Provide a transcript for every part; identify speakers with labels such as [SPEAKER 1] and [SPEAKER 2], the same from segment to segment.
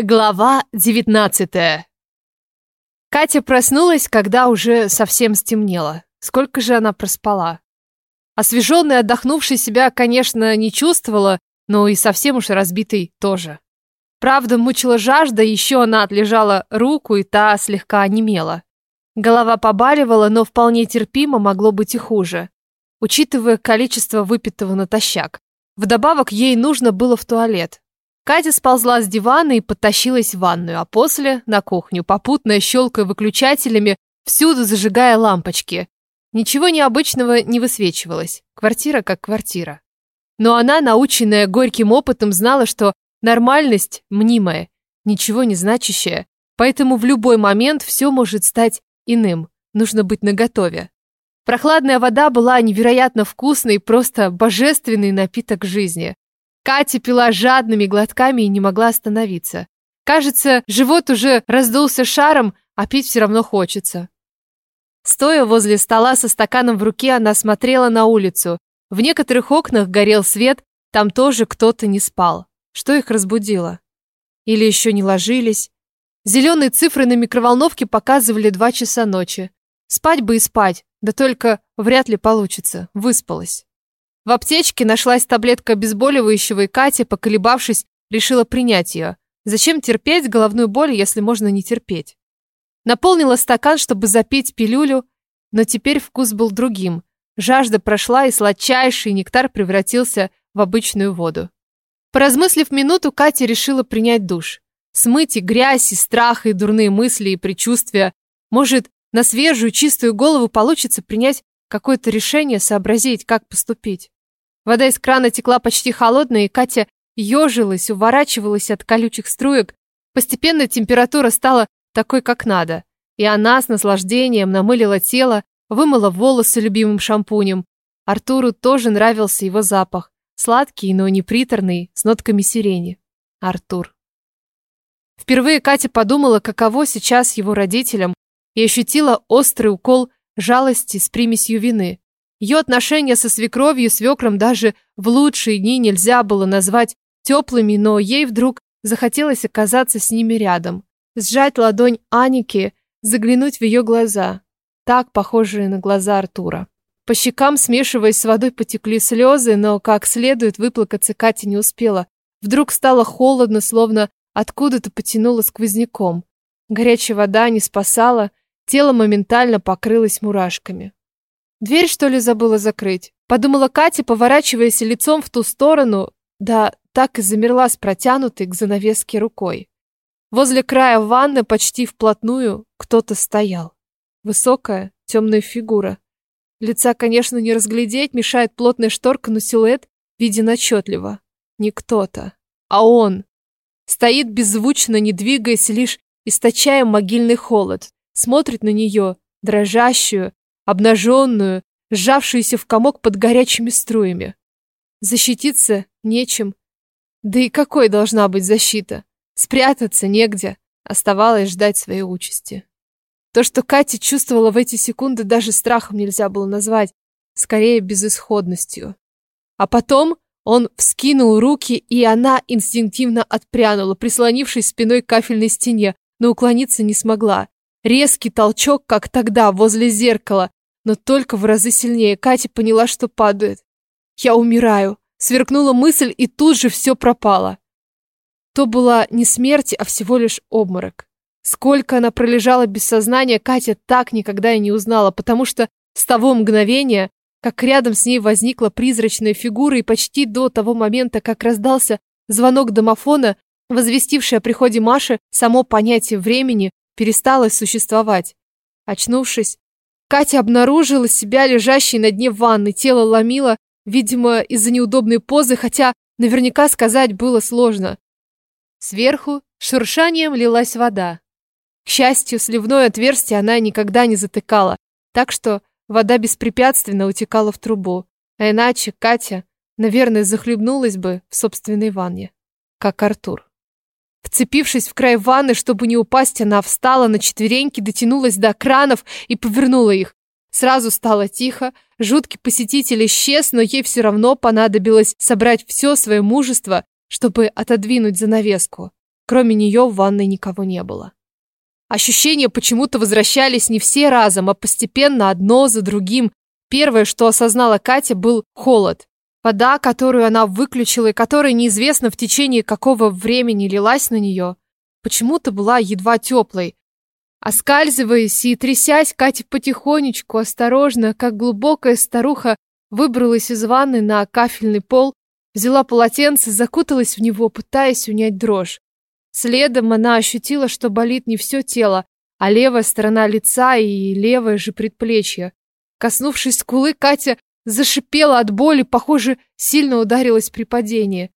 [SPEAKER 1] Глава 19 Катя проснулась, когда уже совсем стемнело. Сколько же она проспала? Освеженная, отдохнувшей себя, конечно, не чувствовала, но и совсем уж разбитой тоже. Правда, мучила жажда, еще она отлежала руку, и та слегка онемела. Голова побаливала, но вполне терпимо могло быть и хуже, учитывая количество выпитого натощак. Вдобавок ей нужно было в туалет. Катя сползла с дивана и подтащилась в ванную, а после на кухню, попутно щелкая выключателями, всюду зажигая лампочки. Ничего необычного не высвечивалось. Квартира как квартира. Но она, наученная горьким опытом, знала, что нормальность мнимая, ничего не значащая, поэтому в любой момент все может стать иным. Нужно быть наготове. Прохладная вода была невероятно вкусной, просто божественный напиток жизни. Катя пила жадными глотками и не могла остановиться. Кажется, живот уже раздулся шаром, а пить все равно хочется. Стоя возле стола со стаканом в руке, она смотрела на улицу. В некоторых окнах горел свет, там тоже кто-то не спал. Что их разбудило? Или еще не ложились? Зеленые цифры на микроволновке показывали два часа ночи. Спать бы и спать, да только вряд ли получится. Выспалась. В аптечке нашлась таблетка обезболивающего, и Катя, поколебавшись, решила принять ее. Зачем терпеть головную боль, если можно не терпеть? Наполнила стакан, чтобы запить пилюлю, но теперь вкус был другим. Жажда прошла, и сладчайший нектар превратился в обычную воду. Поразмыслив минуту, Катя решила принять душ. Смыть и грязь, и страх, и дурные мысли, и предчувствия. Может, на свежую, чистую голову получится принять какое-то решение, сообразить, как поступить. Вода из крана текла почти холодная, и Катя ежилась, уворачивалась от колючих струек. Постепенно температура стала такой, как надо. И она с наслаждением намылила тело, вымыла волосы любимым шампунем. Артуру тоже нравился его запах. Сладкий, но не приторный, с нотками сирени. Артур. Впервые Катя подумала, каково сейчас его родителям, и ощутила острый укол жалости с примесью вины. Ее отношения со свекровью, свекром даже в лучшие дни нельзя было назвать теплыми, но ей вдруг захотелось оказаться с ними рядом. Сжать ладонь Аники, заглянуть в ее глаза, так похожие на глаза Артура. По щекам, смешиваясь с водой, потекли слезы, но как следует выплакаться Катя не успела. Вдруг стало холодно, словно откуда-то потянуло сквозняком. Горячая вода не спасала, тело моментально покрылось мурашками. Дверь, что ли, забыла закрыть? Подумала Катя, поворачиваясь лицом в ту сторону, да так и замерла с протянутой к занавеске рукой. Возле края ванны почти вплотную кто-то стоял. Высокая, темная фигура. Лица, конечно, не разглядеть, мешает плотная шторка, но силуэт виден отчетливо. Не кто-то, а он. Стоит беззвучно, не двигаясь, лишь источая могильный холод. Смотрит на нее, дрожащую, обнаженную, сжавшуюся в комок под горячими струями. Защититься нечем. Да и какой должна быть защита? Спрятаться негде. Оставалось ждать своей участи. То, что Катя чувствовала в эти секунды, даже страхом нельзя было назвать, скорее безысходностью. А потом он вскинул руки, и она инстинктивно отпрянула, прислонившись спиной к кафельной стене, но уклониться не смогла. Резкий толчок, как тогда, возле зеркала, но только в разы сильнее. Катя поняла, что падает. «Я умираю!» Сверкнула мысль, и тут же все пропало. То была не смерть, а всего лишь обморок. Сколько она пролежала без сознания, Катя так никогда и не узнала, потому что с того мгновения, как рядом с ней возникла призрачная фигура, и почти до того момента, как раздался звонок домофона, возвестивший о приходе Маши, само понятие времени перестало существовать. Очнувшись, Катя обнаружила себя лежащей на дне ванны, тело ломило, видимо, из-за неудобной позы, хотя наверняка сказать было сложно. Сверху шуршанием лилась вода. К счастью, сливное отверстие она никогда не затыкала, так что вода беспрепятственно утекала в трубу. А иначе Катя, наверное, захлебнулась бы в собственной ванне, как Артур. Вцепившись в край ванны, чтобы не упасть, она встала на четвереньки, дотянулась до кранов и повернула их. Сразу стало тихо, жуткий посетитель исчез, но ей все равно понадобилось собрать все свое мужество, чтобы отодвинуть занавеску. Кроме нее в ванной никого не было. Ощущения почему-то возвращались не все разом, а постепенно одно за другим. Первое, что осознала Катя, был холод. Вода, которую она выключила и которая неизвестно в течение какого времени лилась на нее, почему-то была едва теплой. Оскальзываясь и трясясь, Катя потихонечку, осторожно, как глубокая старуха, выбралась из ванны на кафельный пол, взяла полотенце, закуталась в него, пытаясь унять дрожь. Следом она ощутила, что болит не все тело, а левая сторона лица и левое же предплечье. Коснувшись скулы, Катя зашипела от боли, похоже, сильно ударилась при падении.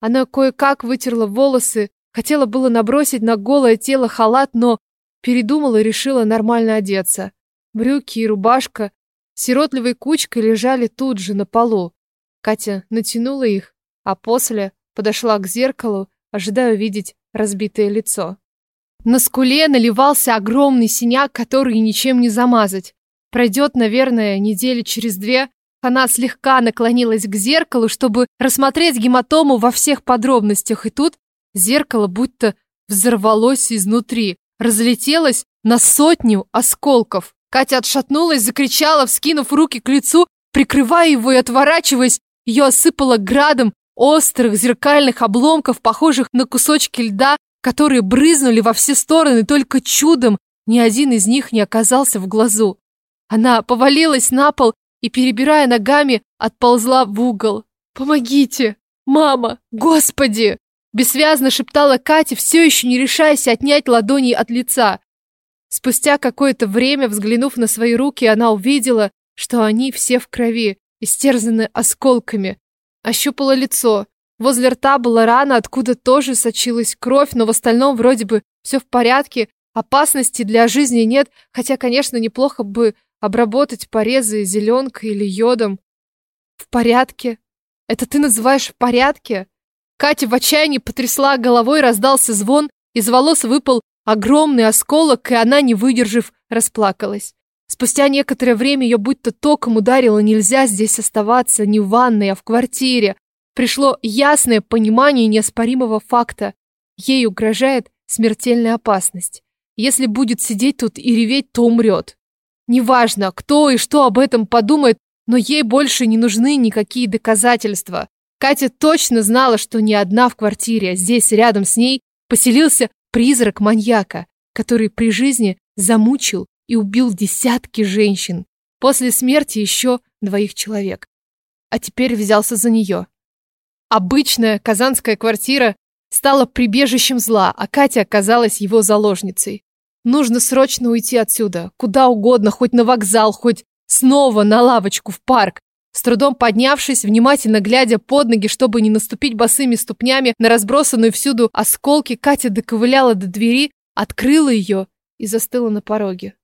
[SPEAKER 1] Она кое-как вытерла волосы, хотела было набросить на голое тело халат, но передумала и решила нормально одеться. Брюки и рубашка сиротливой кучкой лежали тут же на полу. Катя натянула их, а после подошла к зеркалу, ожидая увидеть разбитое лицо. На скуле наливался огромный синяк, который ничем не замазать. Пройдет, наверное, недели через две. Она слегка наклонилась к зеркалу, чтобы рассмотреть гематому во всех подробностях, и тут зеркало будто взорвалось изнутри, разлетелось на сотню осколков. Катя отшатнулась, закричала, вскинув руки к лицу, прикрывая его и отворачиваясь, ее осыпало градом острых зеркальных обломков, похожих на кусочки льда, которые брызнули во все стороны, только чудом ни один из них не оказался в глазу. Она повалилась на пол и, перебирая ногами, отползла в угол. «Помогите! Мама! Господи!» Бессвязно шептала Катя, все еще не решаясь отнять ладони от лица. Спустя какое-то время, взглянув на свои руки, она увидела, что они все в крови, истерзаны осколками. Ощупала лицо. Возле рта была рана, откуда тоже сочилась кровь, но в остальном вроде бы все в порядке. Опасности для жизни нет, хотя, конечно, неплохо бы обработать порезы зеленкой или йодом. В порядке? Это ты называешь в порядке? Катя в отчаянии потрясла головой, раздался звон, из волос выпал огромный осколок, и она, не выдержав, расплакалась. Спустя некоторое время ее будто током ударило, нельзя здесь оставаться не в ванной, а в квартире. Пришло ясное понимание неоспоримого факта. Ей угрожает смертельная опасность. Если будет сидеть тут и реветь, то умрет. Неважно, кто и что об этом подумает, но ей больше не нужны никакие доказательства. Катя точно знала, что не одна в квартире, а здесь рядом с ней поселился призрак маньяка, который при жизни замучил и убил десятки женщин. После смерти еще двоих человек. А теперь взялся за нее. Обычная казанская квартира стала прибежищем зла, а Катя оказалась его заложницей. Нужно срочно уйти отсюда, куда угодно, хоть на вокзал, хоть снова на лавочку в парк. С трудом поднявшись, внимательно глядя под ноги, чтобы не наступить босыми ступнями на разбросанную всюду осколки, Катя доковыляла до двери, открыла ее и застыла на пороге.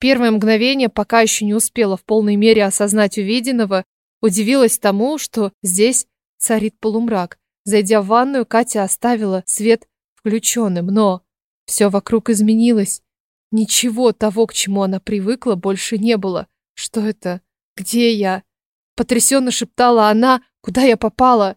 [SPEAKER 1] Первое мгновение, пока еще не успела в полной мере осознать увиденного, удивилась тому, что здесь царит полумрак. Зайдя в ванную, Катя оставила свет включенным, но все вокруг изменилось. Ничего того, к чему она привыкла, больше не было. Что это? Где я? Потрясенно шептала она, куда я попала.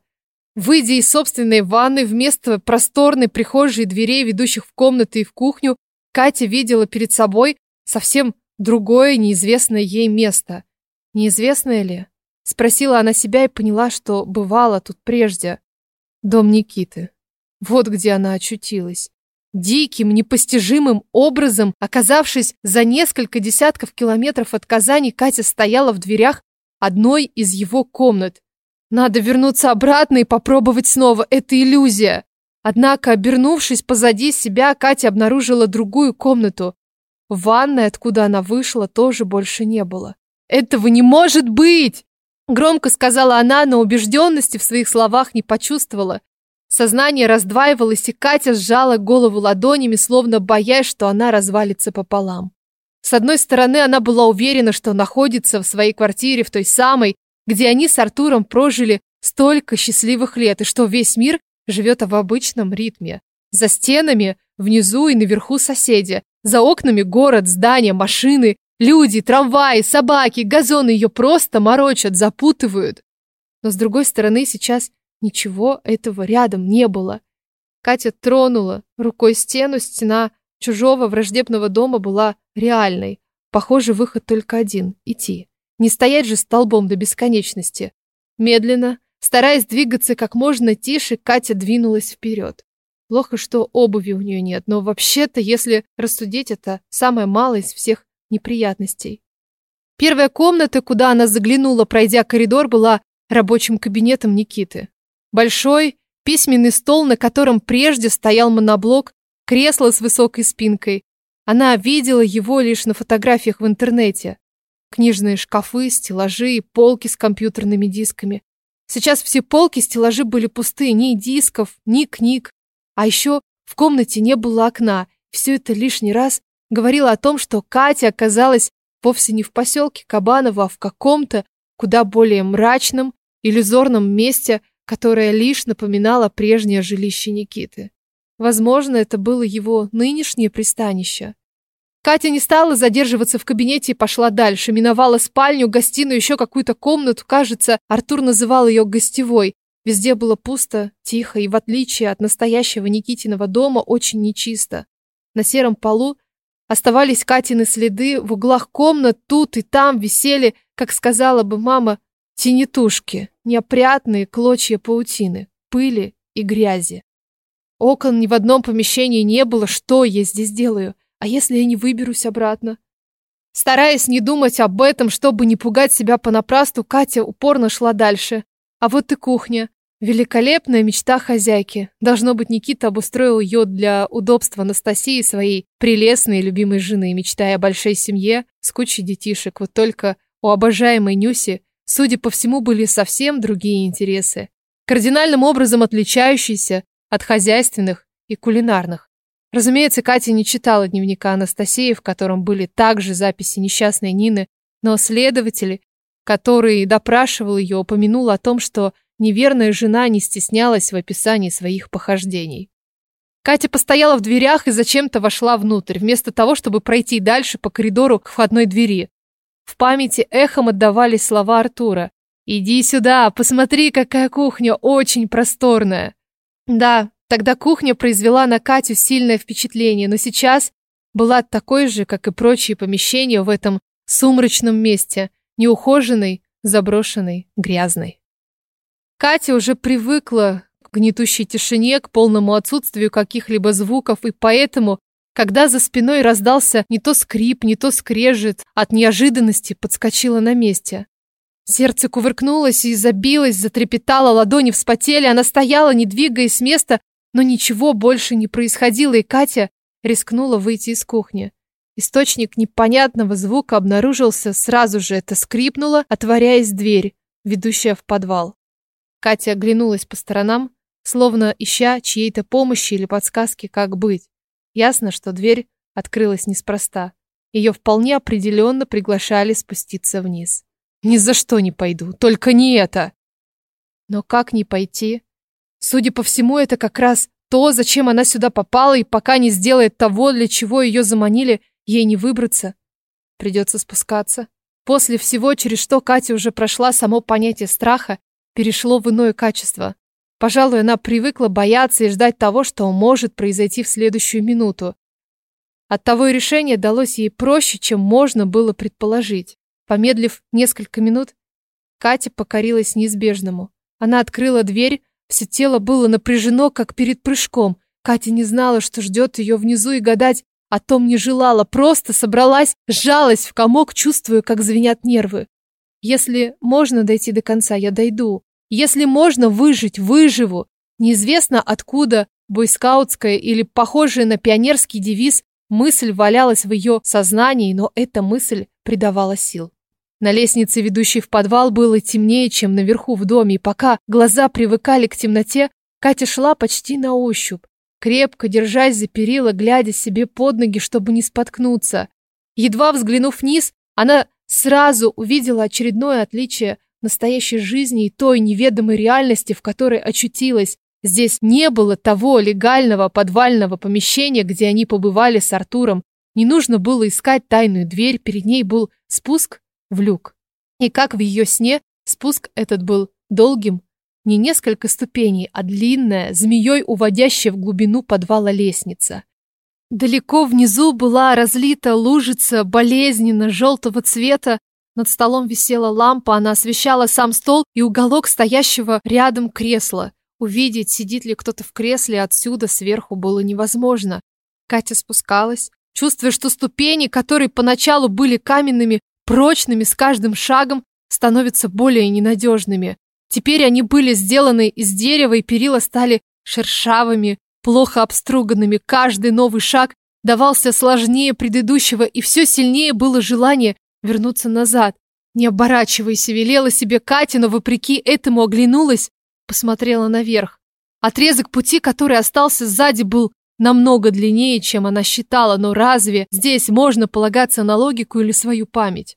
[SPEAKER 1] Выйдя из собственной ванны, вместо просторной прихожей и дверей, ведущих в комнаты и в кухню, Катя видела перед собой совсем другое, неизвестное ей место. Неизвестное ли? Спросила она себя и поняла, что бывала тут прежде. Дом Никиты. Вот где она очутилась. Диким, непостижимым образом, оказавшись за несколько десятков километров от Казани, Катя стояла в дверях одной из его комнат. Надо вернуться обратно и попробовать снова. Это иллюзия. Однако, обернувшись позади себя, Катя обнаружила другую комнату. В ванной, откуда она вышла, тоже больше не было. «Этого не может быть!» Громко сказала она, но убежденности в своих словах не почувствовала. Сознание раздваивалось, и Катя сжала голову ладонями, словно боясь, что она развалится пополам. С одной стороны, она была уверена, что находится в своей квартире, в той самой, где они с Артуром прожили столько счастливых лет, и что весь мир живет в обычном ритме. За стенами, внизу и наверху соседи, за окнами город, здания, машины, люди, трамваи, собаки, газоны ее просто морочат, запутывают. Но с другой стороны, сейчас ничего этого рядом не было. Катя тронула рукой стену, стена чужого враждебного дома была реальной. Похоже, выход только один — идти. Не стоять же столбом до бесконечности. Медленно, стараясь двигаться как можно тише, Катя двинулась вперед. Плохо, что обуви у нее нет, но вообще-то, если рассудить, это самое малое из всех неприятностей. Первая комната, куда она заглянула, пройдя коридор, была рабочим кабинетом Никиты. Большой письменный стол, на котором прежде стоял моноблок, кресло с высокой спинкой. Она видела его лишь на фотографиях в интернете. Книжные шкафы, стеллажи и полки с компьютерными дисками. Сейчас все полки, стеллажи были пусты, ни дисков, ни книг. А еще в комнате не было окна. Все это лишний раз говорило о том, что Катя оказалась вовсе не в поселке Кабаново, а в каком-то куда более мрачном, иллюзорном месте, которое лишь напоминало прежнее жилище Никиты. Возможно, это было его нынешнее пристанище. Катя не стала задерживаться в кабинете и пошла дальше. Миновала спальню, гостиную, еще какую-то комнату. Кажется, Артур называл ее гостевой. Везде было пусто, тихо и, в отличие от настоящего Никитиного дома, очень нечисто. На сером полу оставались Катины следы, в углах комнат тут и там висели, как сказала бы мама, тенетушки, неопрятные клочья паутины, пыли и грязи. Окон ни в одном помещении не было, что я здесь делаю? А если я не выберусь обратно? Стараясь не думать об этом, чтобы не пугать себя понапрасну, Катя упорно шла дальше. А вот и кухня. Великолепная мечта хозяйки. Должно быть, Никита обустроил ее для удобства Анастасии, своей прелестной и любимой жены, мечтая о большой семье с кучей детишек. Вот только у обожаемой Нюси, судя по всему, были совсем другие интересы, кардинальным образом отличающиеся от хозяйственных и кулинарных. Разумеется, Катя не читала дневника Анастасии, в котором были также записи несчастной Нины, но следователь, который допрашивал ее, упомянул о том, что неверная жена не стеснялась в описании своих похождений. Катя постояла в дверях и зачем-то вошла внутрь, вместо того, чтобы пройти дальше по коридору к входной двери. В памяти эхом отдавались слова Артура. «Иди сюда, посмотри, какая кухня, очень просторная». Да, Тогда кухня произвела на Катю сильное впечатление, но сейчас была такой же, как и прочие помещения в этом сумрачном месте, неухоженной, заброшенной, грязной. Катя уже привыкла к гнетущей тишине, к полному отсутствию каких-либо звуков, и поэтому, когда за спиной раздался не то скрип, не то скрежет, от неожиданности подскочила на месте. Сердце кувыркнулось и забилось, затрепетало, ладони вспотели, она стояла, не двигаясь с места, но ничего больше не происходило, и Катя рискнула выйти из кухни. Источник непонятного звука обнаружился сразу же. Это скрипнуло, отворяясь дверь, ведущая в подвал. Катя оглянулась по сторонам, словно ища чьей-то помощи или подсказки, как быть. Ясно, что дверь открылась неспроста. Ее вполне определенно приглашали спуститься вниз. Ни за что не пойду, только не это. Но как не пойти, Судя по всему, это как раз то, зачем она сюда попала, и пока не сделает того, для чего ее заманили, ей не выбраться. Придется спускаться. После всего, через что Катя уже прошла, само понятие страха перешло в иное качество. Пожалуй, она привыкла бояться и ждать того, что может произойти в следующую минуту. Оттого и решение далось ей проще, чем можно было предположить. Помедлив несколько минут, Катя покорилась неизбежному. Она открыла дверь, все тело было напряжено, как перед прыжком. Катя не знала, что ждет ее внизу, и гадать о том не желала. Просто собралась, сжалась в комок, чувствуя, как звенят нервы. Если можно дойти до конца, я дойду. Если можно выжить, выживу. Неизвестно откуда бойскаутская или похожая на пионерский девиз мысль валялась в ее сознании, но эта мысль придавала сил. На лестнице, ведущей в подвал, было темнее, чем наверху в доме, и пока глаза привыкали к темноте, Катя шла почти на ощупь, крепко держась за перила, глядя себе под ноги, чтобы не споткнуться. Едва взглянув вниз, она сразу увидела очередное отличие настоящей жизни и той неведомой реальности, в которой очутилась. Здесь не было того легального подвального помещения, где они побывали с Артуром. Не нужно было искать тайную дверь, перед ней был спуск в люк. И как в ее сне, спуск этот был долгим, не несколько ступеней, а длинная, змеей уводящая в глубину подвала лестница. Далеко внизу была разлита лужица болезненно желтого цвета, над столом висела лампа, она освещала сам стол и уголок стоящего рядом кресла. Увидеть, сидит ли кто-то в кресле отсюда сверху было невозможно. Катя спускалась, чувствуя, что ступени, которые поначалу были каменными, прочными с каждым шагом, становятся более ненадежными. Теперь они были сделаны из дерева, и перила стали шершавыми, плохо обструганными. Каждый новый шаг давался сложнее предыдущего, и все сильнее было желание вернуться назад. Не оборачиваясь, велела себе Катя, но вопреки этому оглянулась, посмотрела наверх. Отрезок пути, который остался сзади, был намного длиннее, чем она считала, но разве здесь можно полагаться на логику или свою память?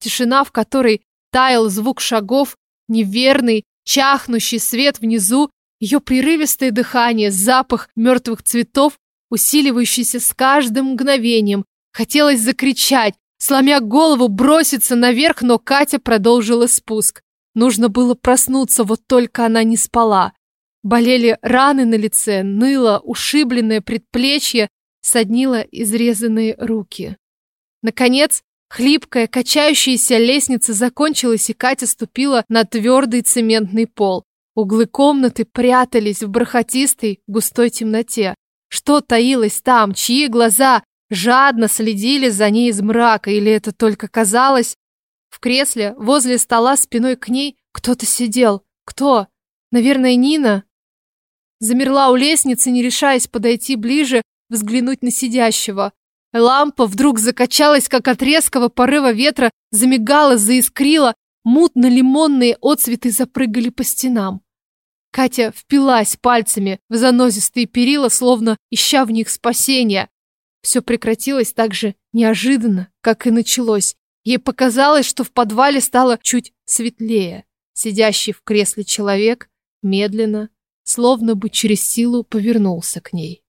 [SPEAKER 1] Тишина, в которой таял звук шагов, неверный, чахнущий свет внизу, ее прерывистое дыхание, запах мертвых цветов, усиливающийся с каждым мгновением. Хотелось закричать, сломя голову, броситься наверх, но Катя продолжила спуск. Нужно было проснуться, вот только она не спала. Болели раны на лице, ныло ушибленное предплечье, соднило изрезанные руки. Наконец, хлипкая, качающаяся лестница закончилась, и Катя ступила на твердый цементный пол. Углы комнаты прятались в бархатистой, густой темноте. Что таилось там? Чьи глаза жадно следили за ней из мрака? Или это только казалось? В кресле, возле стола, спиной к ней, кто-то сидел. Кто? Наверное, Нина? Замерла у лестницы, не решаясь подойти ближе, взглянуть на сидящего. Лампа вдруг закачалась, как от резкого порыва ветра, замигала, заискрила, мутно-лимонные отцветы запрыгали по стенам. Катя впилась пальцами в занозистые перила, словно ища в них спасения. Все прекратилось так же неожиданно, как и началось. Ей показалось, что в подвале стало чуть светлее. Сидящий в кресле человек медленно, словно бы через силу повернулся к ней.